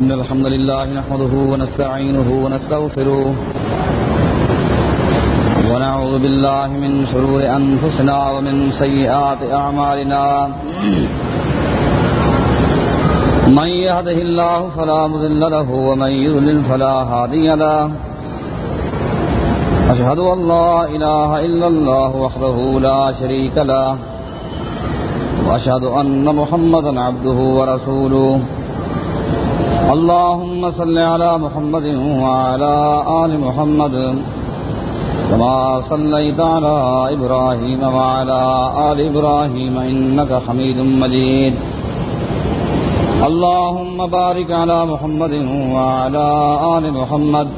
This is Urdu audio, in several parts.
إن الحمد لله نحمده ونستعينه ونستغفره ونعوذ بالله من شرور أنفسنا ومن سيئات أعمالنا من يهده الله فلا مذل له ومن يذلل فلا هادي له أشهد أن لا إله إلا الله وحده لا شريك له وأشهد أن محمدا عبده ورسوله اللهم صل على محمد وعلى آل محمد كما صليت على إبراهيم وعلى آل إبراهيم إنك حميد مجيد. اللهم بارك على محمد وعلى آل محمد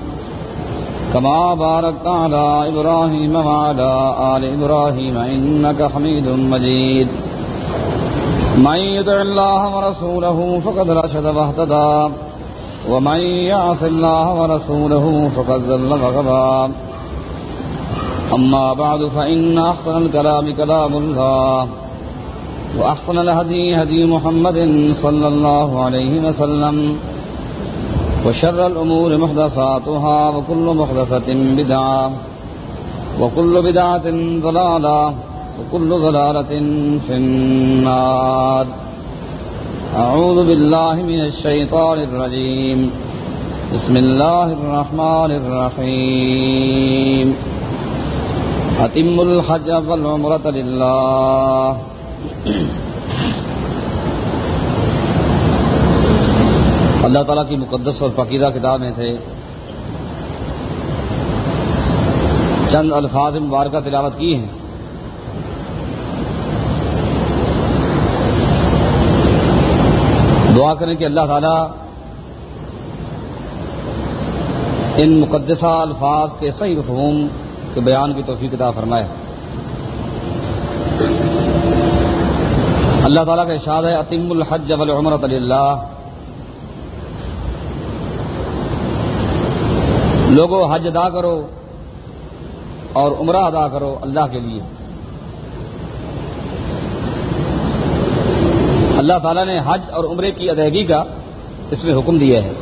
كما باركت على إبراهيم وعلى آل إبراهيم إنك حميد مجيد. من يطع الله ورسوله فقد رشد واهتدى. ومن يعص الله ورسوله فقد ذل وغضى أما بعد، فإن أحسن الكلام كلام الله. وأحسن الهدي هدي محمد صلى الله عليه وسلم. وشر الأمور محدثاتها وكل محدثة بدعة. وكل بدعة ضلالة. وكل ضلالة في النار. أعوذ بالله من الشيطان الرجيم. بسم الله الرحمن الرحيم. أتم الحج والعمرة لله. اللہ تعالیٰ کی مقدس اور پقیدہ کتاب میں سے چند الفاظ مبارکہ تلاوت کی ہیں۔ دعا کریں کہ اللہ تعالیٰ ان مقدسہ الفاظ کے صحیح مفہوم کے بیان کی توفیق عطا فرمائے۔ اللہ تعالیٰ کا ارشاد ہے عطیم الحج والعمرۃ اللہ لوگوں حج ادا کرو اور عمرہ ادا کرو اللہ کے لیے۔ اللہ تعالیٰ نے حج اور عمرے کی ادائیگی کا اس میں حکم دیا ہے۔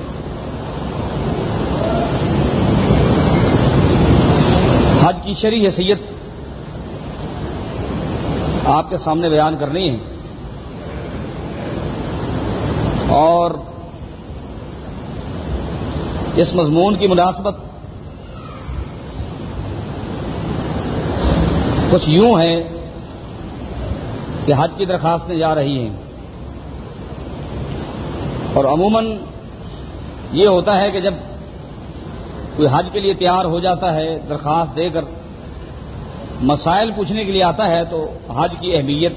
حج کی شرح حیثیت آپ کے سامنے بیان کرنی ہے۔ اور اس مضمون کی مناسبت کچھ یوں ہے کہ حج کی درخواستیں جا رہی ہیں۔ اور عموماً یہ ہوتا ہے کہ جب کوئی حج کے لیے تیار ہو جاتا ہے، درخواست دے کر مسائل پوچھنے کے لیے آتا ہے تو حج کی اہمیت،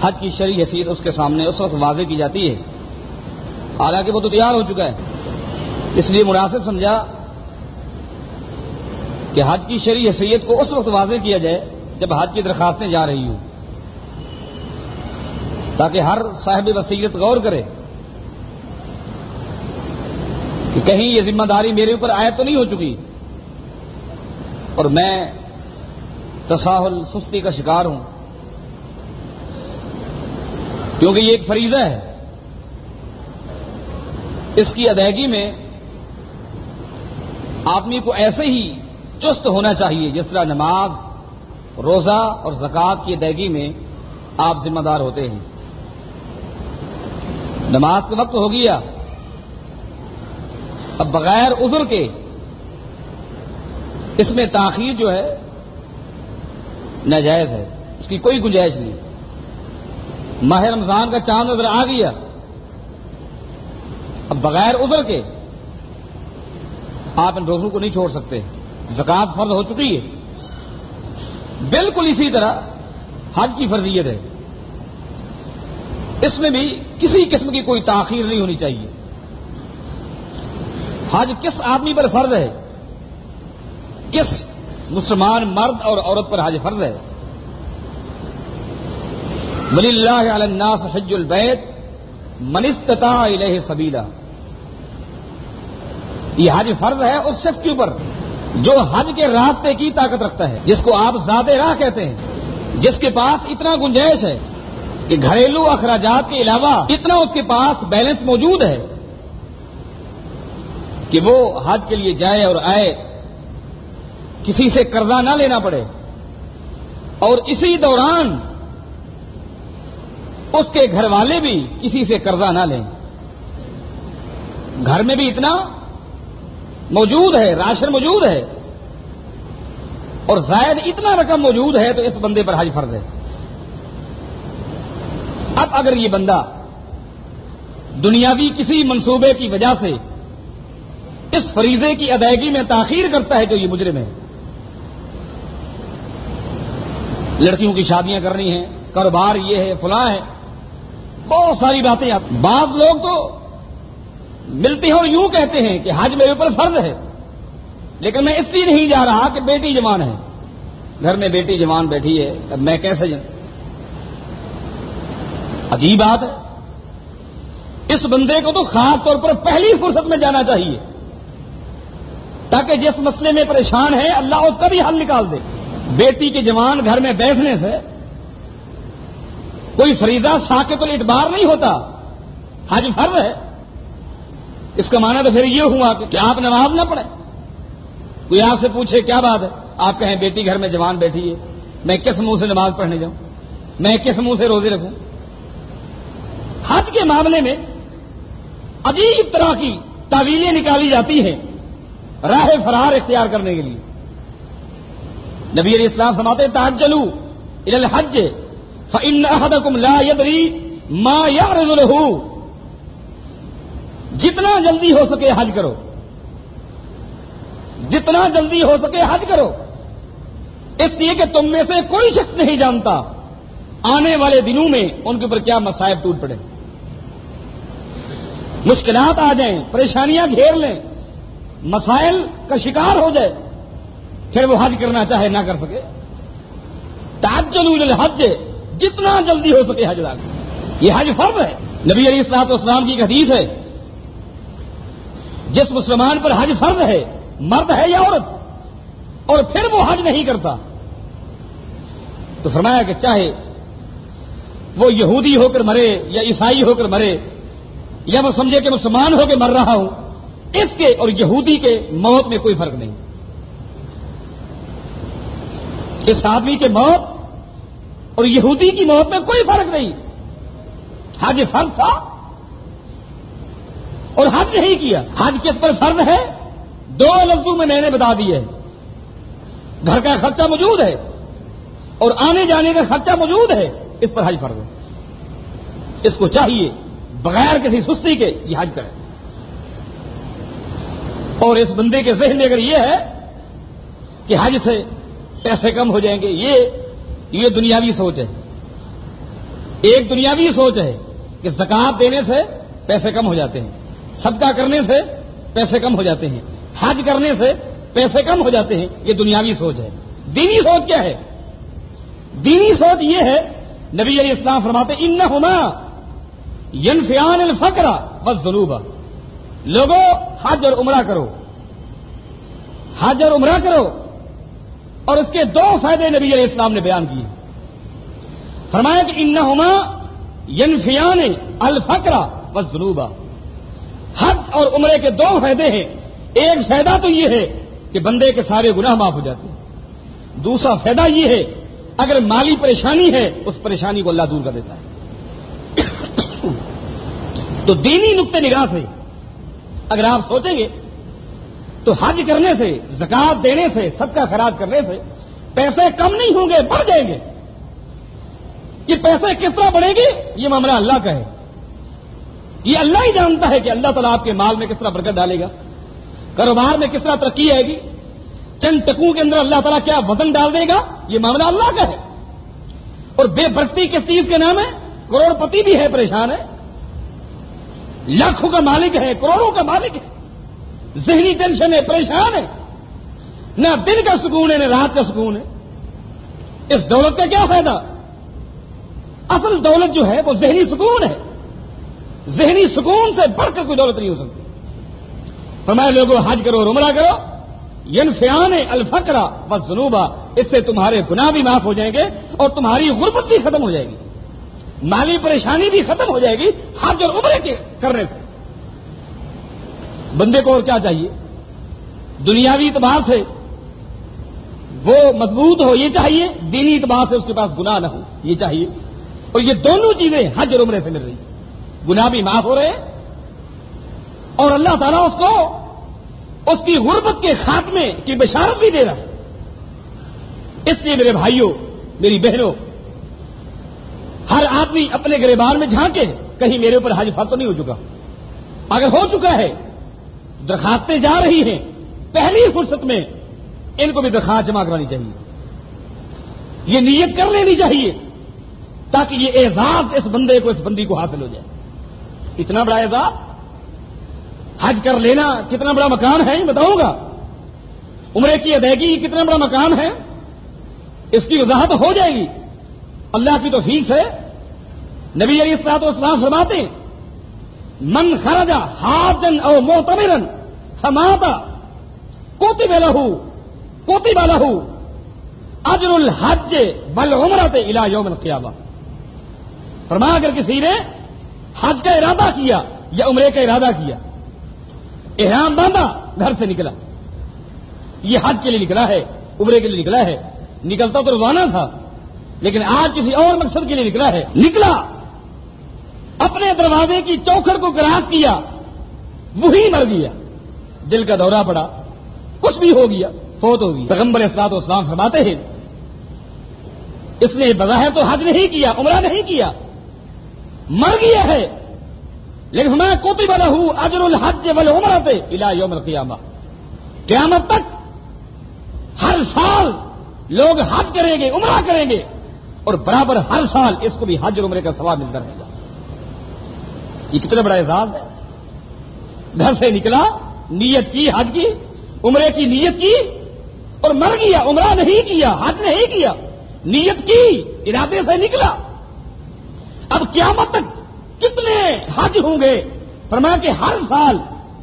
حج کی شرح حیثیت اس کے سامنے اس وقت واضح کی جاتی ہے۔ حالانکہ وہ تو تیار ہو چکا ہے۔ اس لیے مناسب سمجھا کہ حج کی شرح حیثیت کو اس وقت واضح کیا جائے جب حج کی درخواستیں جا رہی ہوں۔ تاکہ ہر صاحب وسیلت غور کرے۔ کہ کہیں یہ ذمہ داری میرے اوپر عائد تو نہیں ہو چکی۔ اور میں تصاہل سستی کا شکار ہوں۔ کیونکہ یہ ایک فریضہ ہے۔ اس کی ادائیگی میں آدمی کو ایسے ہی چست ہونا چاہیے جس طرح نماز، روزہ اور زکوٰۃ کی ادائیگی میں آپ ذمہ دار ہوتے ہیں۔ نماز کا وقت ہو گیا۔ اب بغیر عذر کے اس میں تاخیر جو ہے ناجائز ہے، اس کی کوئی گنجائش نہیں۔ ماہ رمضان کا چاند نظر آ گیا۔ اب بغیر عذر کے آپ ان روزوں کو نہیں چھوڑ سکتے۔ زکات فرض ہو چکی ہے۔ بالکل اسی طرح حج کی فرضیت ہے۔ اس میں بھی کسی قسم کی کوئی تاخیر نہیں ہونی چاہیے۔ حج کس آدمی پر فرض ہے؟ کس مسلمان مرد اور عورت پر حج فرض ہے؟ ولی اللہ علی الناس حج البیت منستتا الہ سبیلا۔ یہ حج فرض ہے اس شخص کے اوپر جو حج کے راستے کی طاقت رکھتا ہے، جس کو آپ زیادہ راہ کہتے ہیں، جس کے پاس اتنا گنجائش ہے کہ گھریلو اخراجات کے علاوہ اتنا اس کے پاس بیلنس موجود ہے۔ کہ وہ حج کے لیے جائے اور آئے، کسی سے قرضہ نہ لینا پڑے۔ اور اسی دوران اس کے گھر والے بھی کسی سے قرضہ نہ لیں۔ گھر میں بھی اتنا موجود ہے، راشن موجود ہے۔ اور زائد اتنا رقم موجود ہے تو اس بندے پر حج فرض ہے۔ اب اگر یہ بندہ دنیاوی کسی منصوبے کی وجہ سے اس فریضے کی ادائیگی میں تاخیر کرتا ہے جو یہ مجرم ہے۔ لڑکیوں کی شادیاں کرنی ہیں، کاروبار یہ ہے، فلاں ہے۔ بہت ساری باتیں بعض لوگ تو ملتے ہیں اور یوں کہتے ہیں کہ حج میرے اوپر فرض ہے۔ لیکن میں اس لیے نہیں جا رہا کہ بیٹی جوان ہے۔ گھر میں بیٹی جوان بیٹھی ہے، اب میں کیسے جاؤں؟ عجیب بات ہے۔ اس بندے کو تو خاص طور پر پہلی فرصت میں جانا چاہیے۔ تاکہ جس مسئلے میں پریشان ہے، اللہ اس کا بھی حل نکال دے۔ بیٹی کے جوان گھر میں بیٹھنے سے کوئی فریدہ ساکت الاعتبار نہیں ہوتا۔ حج فرض ہے۔ اس کا معنی تو پھر یہ ہوا کہ آپ نماز نہ پڑھیں۔ کوئی آپ سے پوچھے کیا بات ہے؟ آپ کہیں بیٹی گھر میں جوان بیٹھی ہے، میں کس منہ سے نماز پڑھنے جاؤں؟ میں کس منہ سے روزے رکھوں؟ حج کے معاملے میں عجیب طرح کی تعویلیں نکالی جاتی ہیں۔ راہ فرار اختیار کرنے کے لیے۔ نبی علیہ السلام سماتے تاج چلو الحج فن احدکم لا یدری ما یا جتنا جلدی ہو سکے حج کرو۔ جتنا جلدی ہو سکے حج کرو۔ اس لیے کہ تم میں سے کوئی شخص نہیں جانتا آنے والے دنوں میں ان کے اوپر کیا مسائب ٹوٹ پڑے۔ مشکلات آ جائیں، پریشانیاں گھیر لیں۔ مسائل کا شکار ہو جائے، پھر وہ حج کرنا چاہے، نہ کر سکے۔ تاجل حج جتنا جلدی ہو سکے حج لاگ یہ حج فرض ہے۔ نبی علی السلاط اسلام کی ایک حدیث ہے۔ جس مسلمان پر حج فرض ہے، مرد ہے یا عورت، اور پھر وہ حج نہیں کرتا، تو فرمایا کہ چاہے وہ یہودی ہو کر مرے یا عیسائی ہو کر مرے، یا وہ سمجھے کہ مسلمان ہو کے مر رہا ہوں اس کے اور یہودی کے موت میں کوئی فرق نہیں۔ اس آدمی کے موت اور یہودی کی موت میں کوئی فرق نہیں۔ حج فرض تھا اور حج نہیں کیا۔ حج کس پر فرض ہے؟ دو لفظوں میں میں نے بتا دیے گھر کا خرچہ موجود ہے اور آنے جانے کا خرچہ موجود ہے۔ اس پر حج فرض ہے۔ اس کو چاہیے بغیر کسی سستی کے یہ حج کرے۔ اور اس بندے کے ذہن میں اگر یہ ہے کہ حج سے پیسے کم ہو جائیں گے، یہ یہ دنیاوی سوچ ہے۔ ایک دنیاوی سوچ ہے کہ زکات دینے سے پیسے کم ہو جاتے ہیں، صدقہ کرنے سے پیسے کم ہو جاتے ہیں، حج کرنے سے پیسے کم ہو جاتے ہیں، یہ دنیاوی سوچ ہے۔ دینی سوچ کیا ہے؟ دینی سوچ یہ ہے، نبی علیہ السلام فرماتے ان نہ ہونا ینفیان الفقرا بس ضرور لوگوں حج اور عمرہ کرو۔ حج اور عمرہ کرو۔ اور اس کے دو فائدے نبی علیہ السلام نے بیان کیے۔ فرمایا کہ ان ہوما ینفیان الفقرا بس ضروبا حج اور عمرے کے دو فائدے ہیں۔ ایک فائدہ تو یہ ہے کہ بندے کے سارے گناہ معاف ہو جاتے ہیں۔ دوسرا فائدہ یہ ہے، اگر مالی پریشانی ہے، اس پریشانی کو اللہ دور کر دیتا ہے۔ تو دینی نقطۂ نگاہ سے اگر آپ سوچیں گے تو حج کرنے سے زکات دینے سے سب کا خراب کرنے سے پیسے کم نہیں ہوں گے، بڑھ جائیں گے۔ یہ پیسے کس طرح بڑھیں گے؟ یہ معاملہ اللہ کا ہے۔ یہ اللہ ہی جانتا ہے کہ اللہ تعالیٰ آپ کے مال میں کس طرح برکت ڈالے گا۔ کاروبار میں کس طرح ترقی آئے گی۔ چند ٹکوں کے اندر اللہ تعالیٰ کیا وزن ڈال دے گا؟ یہ معاملہ اللہ کا ہے۔ اور بے برتی کس چیز کے نام ہے؟ کروڑ پتی بھی ہے، پریشان ہے۔ لاکھوں کا مالک ہے، کروڑوں کا مالک ہے۔ ذہنی ٹینشن ہے، پریشان ہے۔ نہ دن کا سکون ہے، نہ رات کا سکون ہے۔ اس دولت کا کیا فائدہ؟ اصل دولت جو ہے، وہ ذہنی سکون ہے۔ ذہنی سکون سے بڑھ کر کوئی دولت نہیں ہو سکتی۔ فرمائے لوگوں، حج کرو رمرا کرو۔ ین فیان الفقرا بس جنوبا اس سے تمہارے گناہ بھی معاف ہو جائیں گے اور تمہاری غربت بھی ختم ہو جائے گی۔ مالی پریشانی بھی ختم ہو جائے گی حج اور عمرے کے کرنے سے۔ بندے کو اور کیا چاہیے؟ دنیاوی اعتبار سے وہ مضبوط ہو، یہ چاہیے۔ دینی اعتبار سے اس کے پاس گناہ نہ ہو، یہ چاہیے۔ اور یہ دونوں چیزیں حج اور عمرے سے مل رہی ہیں۔ گناہ بھی معاف ہو رہے اور اللہ تعالیٰ اس کو اس کی غربت کے خاتمے کی بشارت بھی دے رہا ہے۔ اس لیے میرے بھائیوں، میری بہنوں ہر آدمی اپنے گریبان میں جھانکے، کہیں میرے اوپر حج تو نہیں ہو چکا۔ اگر ہو چکا ہے، درخواستیں جا رہی ہیں، پہلی فرصت میں ان کو بھی درخواست جمع کرانی چاہیے۔ یہ نیت کر لینی چاہیے تاکہ یہ اعزاز اس بندے کو، اس بندی کو حاصل ہو جائے۔ اتنا بڑا اعزاز؟ حج کر لینا کتنا بڑا مکان ہے بتاؤں گا۔ عمرے کی ادائیگی کتنا بڑا مکان ہے، اس کی وضاحت ہو جائے گی۔ اللہ کی تو فیس ہے نبی علی السلاط اسلام فرماتے من خرجا ہاجن او محتمرن سماتا کوتی لہو کوتی لہو، اجر الحج بل عمرت الا یوم القیامہ. فرما اگر کسی نے حج کا ارادہ کیا یا عمرے کا ارادہ کیا، احرام باندھا، گھر سے نکلا۔ یہ حج کے لیے نکلا ہے، عمرے کے لیے نکلا ہے، نکلتا تو روانہ تھا۔ لیکن آج کسی اور مقصد کے لیے نکلا ہے۔ نکلا۔ اپنے دروازے کی چوکھڑ کو گراس کیا۔ وہی مر گیا۔ دل کا دورہ پڑا۔ کچھ بھی ہو گیا۔ فوت ہو گئی پیغمبر اسلام اسلام فرماتے ہیں، اس نے بظاہر تو حج نہیں کیا، عمرہ نہیں کیا۔ مر گیا ہے۔ لیکن میں کوتی والا ہوں اجر الحج والے عمر پہ الا یوم القیامہ۔ قیامت تک ہر سال لوگ حج کریں گے، عمرہ کریں گے۔ اور برابر ہر سال اس کو بھی حج اور عمرے کا سوال ملتا رہے گا۔ یہ کتنا بڑا اعزاز ہے۔ گھر سے نکلا، نیت کی، حج کی، عمرے کی، نیت کی، اور مر گیا، عمرہ نہیں کیا، حج نہیں کیا، نیت کی، ارادے سے نکلا۔ اب قیامت تک کتنے حج ہوں گے؟ فرمایا کہ ہر سال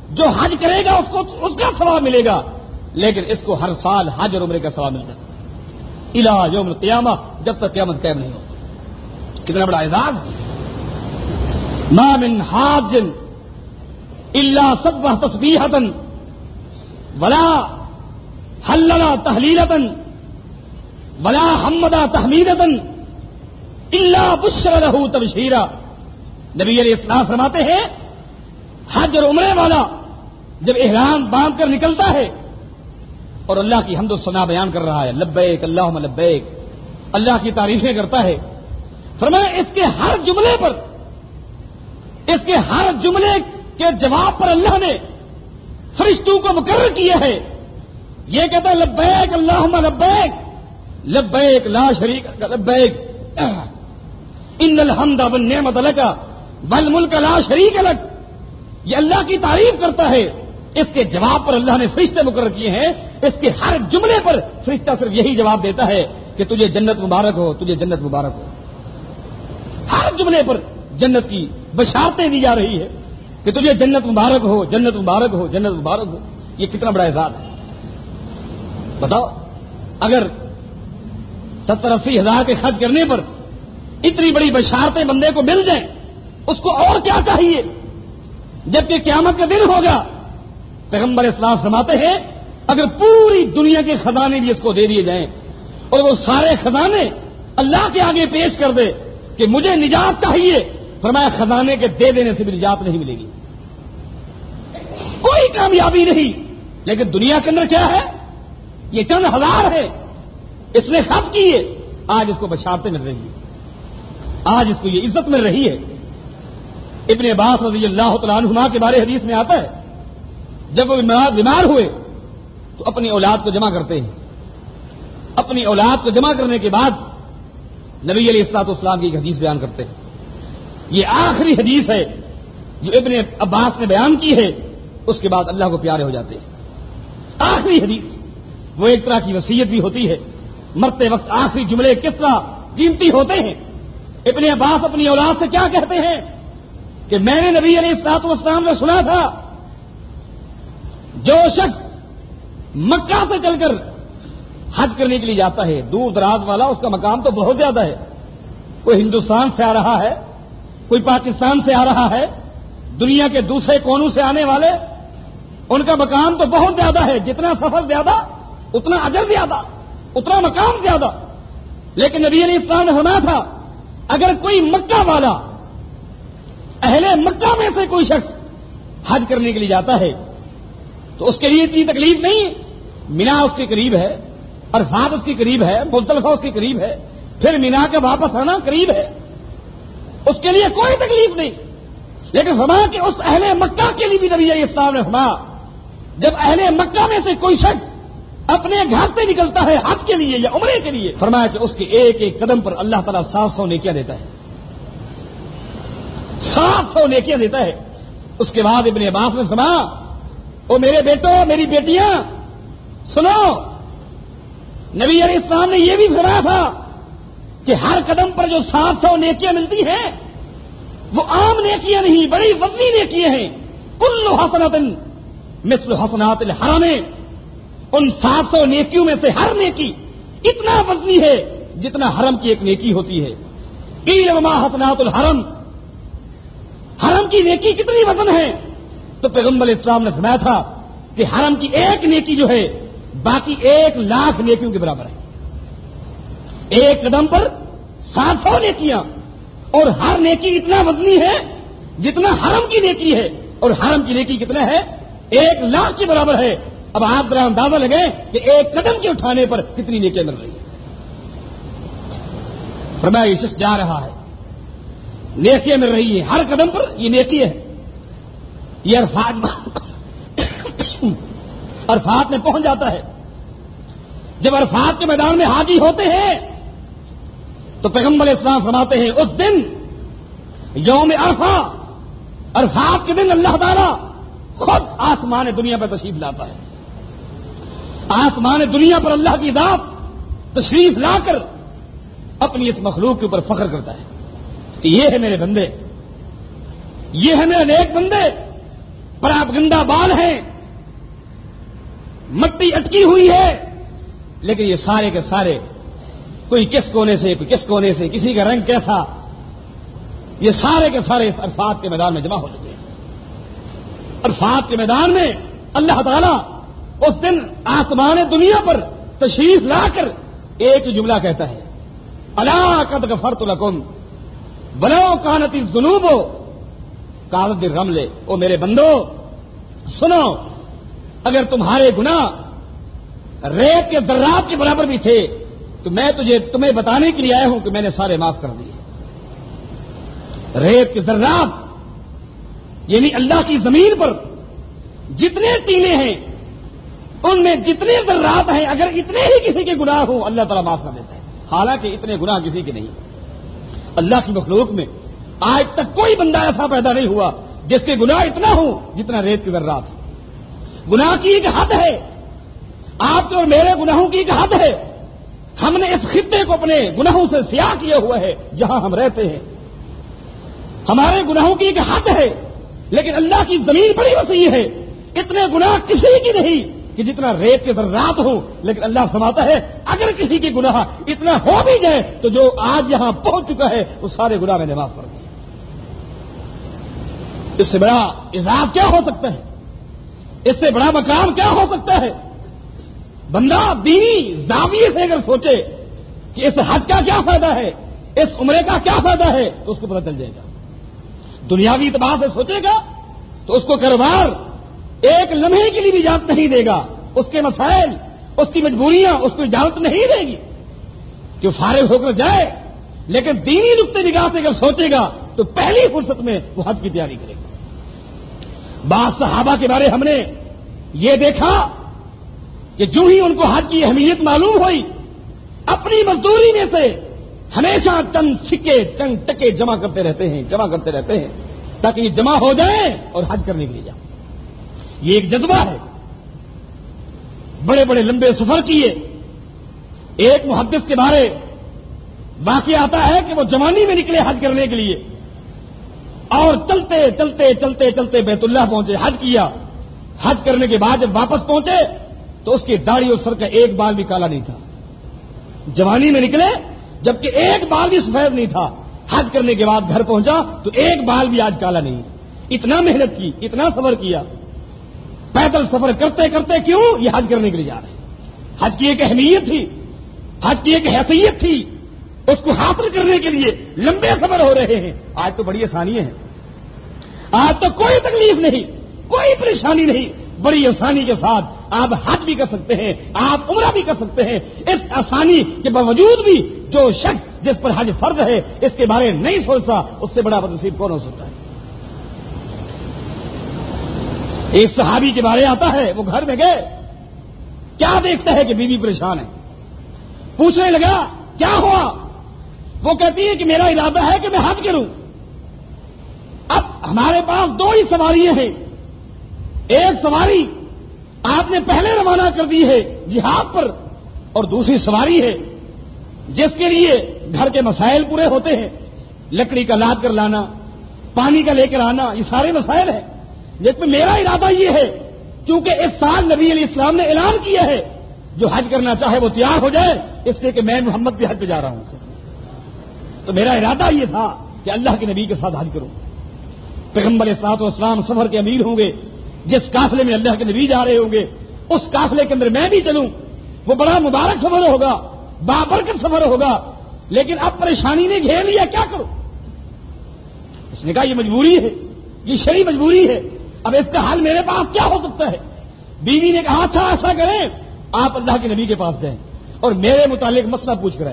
جو حج کرے گا، اس کو، اس کا سواب ملے گا۔ لیکن اس کو ہر سال حج اور عمرے کا سواب ملتا الا یوم القیامہ جب تک قیامت قائم نہیں ہو۔ کتنا بڑا اعزاز۔ من حاج اللہ سب تصبیحتن ولا حللا تحلیلتن ولا حمدا تحمیدتن اللہ بشر رہو تبشیرا نبی علیہ السلام فرماتے ہیں، حج اور عمرے والا جب احرام باندھ کر نکلتا ہے اور اللہ کی حمد و ثنا بیان کر رہا ہے۔ لبیک اللہ لبیک۔ اللہ کی تعریفیں کرتا ہے۔ فرمایا، اس کے ہر جملے پر، اس کے ہر جملے کے جواب پر اللہ نے فرشتوں کو مقرر کیا ہے۔ یہ کہتا ہے، لبیک اللہ لبیک۔ لبیک، لا شریک لبیک۔ ان الحمد بن نعمت کا بل ملک لا شریک الگ یہ اللہ کی تعریف کرتا ہے۔ اس کے جواب پر اللہ نے فرشتے مقرر کیے ہیں، اس کے ہر جملے پر فرشتہ صرف یہی جواب دیتا ہے کہ تجھے جنت مبارک ہو، تجھے جنت مبارک ہو۔ ہر جملے پر جنت کی بشارتیں دی جا رہی ہے کہ تجھے جنت مبارک ہو، جنت مبارک ہو، جنت مبارک ہو۔ یہ کتنا بڑا احساس ہے۔ بتاؤ، اگر ستر اسی ہزار کے خرچ کرنے پر اتنی بڑی بشارتیں بندے کو مل جائیں، اس کو اور کیا چاہیے؟ جبکہ قیامت کا دن ہوگا پیغمبر اسلام فرماتے ہیں، اگر پوری دنیا کے خزانے بھی اس کو دے دیے جائیں اور وہ سارے خزانے اللہ کے آگے پیش کر دے کہ مجھے نجات چاہیے، فرمایا خزانے کے دے دینے سے بھی نجات نہیں ملے گی۔ کوئی کامیابی نہیں۔ لیکن دنیا کے اندر کیا ہے؟ یہ چند ہزار ہے اس نے خرچ کیے آج اس کو بچاتے مل رہی ہے۔ آج اس کو یہ عزت مل رہی ہے۔ ابن عباس رضی اللہ تعالیٰ عنہما کے بارے حدیث میں آتا ہے۔ جب وہ بیمار ہوئے، تو اپنی اولاد کو جمع کرتے ہیں۔ اپنی اولاد کو جمع کرنے کے بعد نبی علیہ السلاط اسلام کی ایک حدیث بیان کرتے ہیں۔ یہ آخری حدیث ہے جو ابن عباس نے بیان کی ہے، اس کے بعد اللہ کو پیارے ہو جاتے ہیں۔ آخری حدیث، وہ ایک طرح کی وسیعت بھی ہوتی ہے۔ مرتے وقت آخری جملے کس طرح قیمتی ہوتے ہیں؟ ابن عباس اپنی اولاد سے کیا کہتے ہیں؟ کہ میں نے نبی علیہ السلاط اسلام نے سنا تھا جو شخص مکہ سے چل کر حج کرنے کے لیے جاتا ہے، دور دراز والا، اس کا مقام تو بہت زیادہ ہے۔ کوئی ہندوستان سے آ رہا ہے، کوئی پاکستان سے آ رہا ہے، دنیا کے دوسرے کونوں سے آنے والے، ان کا مقام تو بہت زیادہ ہے۔ جتنا سفر زیادہ، اتنا اجر زیادہ، اتنا مقام زیادہ۔ لیکن نبی علیہ السلام نے ہونا تھا، اگر کوئی مکہ والا، اہل مکہ میں سے کوئی شخص حج کرنے کے لیے جاتا ہے تو اس کے لیے اتنی تکلیف نہیں۔ مینا اس کے قریب ہے، عرفات اس کے قریب ہے ملطلفہ اس کے قریب ہے۔ پھر مینا کا واپس آنا قریب ہے۔ اس کے لیے کوئی تکلیف نہیں۔ لیکن ہما کہ اس اہل مکہ کے لیے بھی نبی علیہ السلام نے ہما جب اہل مکہ میں سے کوئی شخص اپنے گھر سے نکلتا ہے حج کے لیے یا عمرے کے لیے، فرمایا کہ اس کے ایک ایک قدم پر اللہ تعالیٰ سات سو نیکیاں دیتا ہے۔ سات سو نیکیاں دیتا ہے۔ اس کے بعد ابن عباس نے فرمایا او میرے بیٹو، میری بیٹیاں، سنو، نبی علیہ السلام نے یہ بھی فرمایا تھا کہ ہر قدم پر جو سات سو نیکیاں ملتی ہیں، وہ عام نیکیاں نہیں، بڑی وزنی نیکیاں ہیں۔ کل حسنات مثل حسنات الحرام ان سات سو نیکیوں میں سے ہر نیکی اتنا وزنی ہے جتنا حرم کی ایک نیکی ہوتی ہے۔ ما حسنات الحرم۔ حرم کی نیکی کتنی وزن ہے؟ تو پیغمبر اسلام نے فرمایا تھا کہ حرم کی ایک نیکی جو ہے، باقی ایک لاکھ نیکیوں کے برابر ہے۔ ایک قدم پر سات سو نیکیاں۔ اور ہر نیکی اتنا وزنی ہے جتنا حرم کی نیکی ہے۔ اور حرم کی نیکی کتنا ہے؟ ایک لاکھ کے برابر ہے۔ اب آپ ذرا اندازہ لگے کہ ایک قدم کے اٹھانے پر کتنی نیکیاں مل رہی ہیں۔ فرمایا، یہ شخص جا رہا ہے۔ نیکیاں مل رہی ہیں۔ ہر قدم پر یہ نیکی ہے۔ یہ عرفات عرفات میں پہنچ جاتا ہے۔ جب عرفات کے میدان میں حاجی ہوتے ہیں، تو پیغمبر اسلام فرماتے ہیں، اس دن یوم عرفہ، عرفات کے دن اللہ تعالی خود آسمان دنیا پہ تشریف لاتا ہے۔ آسمان دنیا پر اللہ کی ذات تشریف لا کر اپنی اس مخلوق کے اوپر فخر کرتا ہے کہ یہ ہے میرے بندے، یہ ہے میرے نیک بندے پر آپ گندا بال ہیں۔ مٹی اٹکی ہوئی ہے۔ لیکن یہ سارے کے سارے کوئی کس کونے سے، کوئی کس کونے سے، کسی کا رنگ کیسا؟ یہ سارے کے سارے اس عرفات کے میدان میں جمع ہو چکے ہیں۔ عرفات کے میدان میں اللہ تعالی اس دن آسمان دنیا پر تشریف لا کر ایک جملہ کہتا ہے۔ اللہ قد فرت القم بنو کانتی جنوب کالد رملے او میرے بندو، سنو، اگر تمہارے گنا ریت کے ذرات کے برابر بھی تھے، تو میں تجھے، تمہیں بتانے کے لیے آیا ہوں کہ میں نے سارے معاف کر دیے۔ ریت کے ذرات یعنی اللہ کی زمین پر جتنے تینے ہیں، ان میں جتنے ذرات ہیں، اگر اتنے ہی کسی کے گناہ ہوں، اللہ تعالیٰ معاف کر دیتا ہے۔ حالانکہ اتنے گناہ کسی کے نہیں۔ اللہ کی مخلوق میں آج تک کوئی بندہ ایسا پیدا نہیں ہوا جس کے گناہ اتنا ہوں جتنا ریت کے ذرات گناہ کی ایک حد ہے۔ آپ کے اور میرے گناہوں کی ایک حد ہے۔ ہم نے اس خطے کو اپنے گناہوں سے سیاہ کیا ہوا ہے جہاں ہم رہتے ہیں۔ ہمارے گناہوں کی ایک حد ہے، لیکن اللہ کی زمین بڑی وسیع ہے۔ اتنے گناہ کسی کی نہیں کہ جتنا ریت کے ذرات ہوں۔ لیکن اللہ فرماتا ہے، اگر کسی کی گناہ اتنا ہو بھی جائے تو جو آج یہاں پہنچ چکا ہے، وہ سارے گناہ میں نے معاف کر دیا۔ اس سے بڑا اعزاز کیا ہو سکتا ہے؟ اس سے بڑا مقام کیا ہو سکتا ہے؟ بندہ دینی زاویے سے اگر سوچے کہ اس حج کا کیا فائدہ ہے، اس عمرے کا کیا فائدہ ہے، تو اس کو پتہ چل جائے گا۔ دنیاوی اعتبار سے سوچے گا تو اس کو کاروبار ایک لمحے کے لیے بھی اجازت نہیں دے گا۔ اس کے مسائل، اس کی مجبوریاں، اس کو اجازت نہیں دے گی۔ کہ فارغ ہو کر جائے، لیکن دینی نقطے نگاہ سے اگر سوچے گا تو پہلی فرصت میں وہ حج کی تیاری کرے گا۔ بعض صحابہ کے بارے ہم نے یہ دیکھا کہ جو ہی ان کو حج کی اہمیت معلوم ہوئی، اپنی مزدوری میں سے ہمیشہ چند سکے، چند ٹکے جمع کرتے رہتے ہیں، جمع کرتے رہتے ہیں، تاکہ یہ جمع ہو جائیں اور حج کرنے کے لیے جائیں یہ ایک جذبہ ہے۔ بڑے بڑے لمبے سفر کیے۔ ایک محدث کے بارے باقی آتا ہے کہ وہ جوانی میں نکلے حج کرنے کے لیے۔ اور چلتے چلتے چلتے چلتے بیت اللہ پہنچے، حج کیا۔ حج کرنے کے بعد جب واپس پہنچے تو اس کی داڑھی اور سر کا ایک بال بھی کالا نہیں تھا۔ جوانی میں نکلے جبکہ ایک بال بھی سفید نہیں تھا۔ حج کرنے کے بعد گھر پہنچا تو ایک بال بھی آج کالا نہیں۔ اتنا محنت کی، اتنا سفر کیا۔ پیدل سفر کرتے کرتے کیوں یہ حج کرنے کے لیے جا رہے ہیں؟ حج کی ایک اہمیت تھی۔ حج کی ایک حیثیت تھی۔ اس کو حاصل کرنے کے لیے لمبے سفر ہو رہے ہیں۔ آج تو بڑی آسانی ہے آج تو کوئی تکلیف نہیں، کوئی پریشانی نہیں۔ بڑی آسانی کے ساتھ آپ حج بھی کر سکتے ہیں، آپ عمرہ بھی کر سکتے ہیں۔ اس آسانی کے باوجود بھی جو شخص جس پر حج فرض ہے، اس کے بارے میں نہیں سوچتا، اس سے بڑا بدنصیب کون ہو سکتا ہے؟ ایک صحابی کے بارے آتا ہے، وہ گھر میں گئے۔ کیا دیکھتا ہے کہ بیوی پریشان ہے؟ پوچھنے لگا، کیا ہوا؟ وہ کہتی ہے کہ میرا ارادہ ہے کہ میں حج کروں۔ اب ہمارے پاس دو ہی سواریاں ہیں۔ ایک سواری آپ نے پہلے روانہ کر دی ہے جہاد پر اور دوسری سواری ہے جس کے لیے گھر کے مسائل پورے ہوتے ہیں۔ لکڑی کا لاد کر لانا، پانی کا لے کر آنا، یہ سارے مسائل ہیں۔ جس میں میرا ارادہ یہ ہے، چونکہ اس سال نبی علیہ السلام نے اعلان کیا ہے، جو حج کرنا چاہے وہ تیار ہو جائے، اس لیے کہ میں محمد بھی حج پہ جا رہا ہوں۔ تو میرا ارادہ یہ تھا کہ اللہ کے نبی کے ساتھ حج کروں۔ پیغمبر سات و اسلام سفر کے امیر ہوں گے، جس قافلے میں اللہ کے نبی جا رہے ہوں گے، اس قافلے کے اندر میں بھی چلوں۔ وہ بڑا مبارک سفر ہوگا، بابرکت سفر ہوگا، لیکن اب پریشانی نے گھیر لیا، کیا کرو اس نے کہا، یہ مجبوری ہے، یہ شری مجبوری ہے۔ اب اس کا حل میرے پاس کیا ہو سکتا ہے؟ بیوی نے کہا اچھا ایسا کریں، آپ اللہ کے نبی کے پاس جائیں اور میرے متعلق مسئلہ پوچھ کر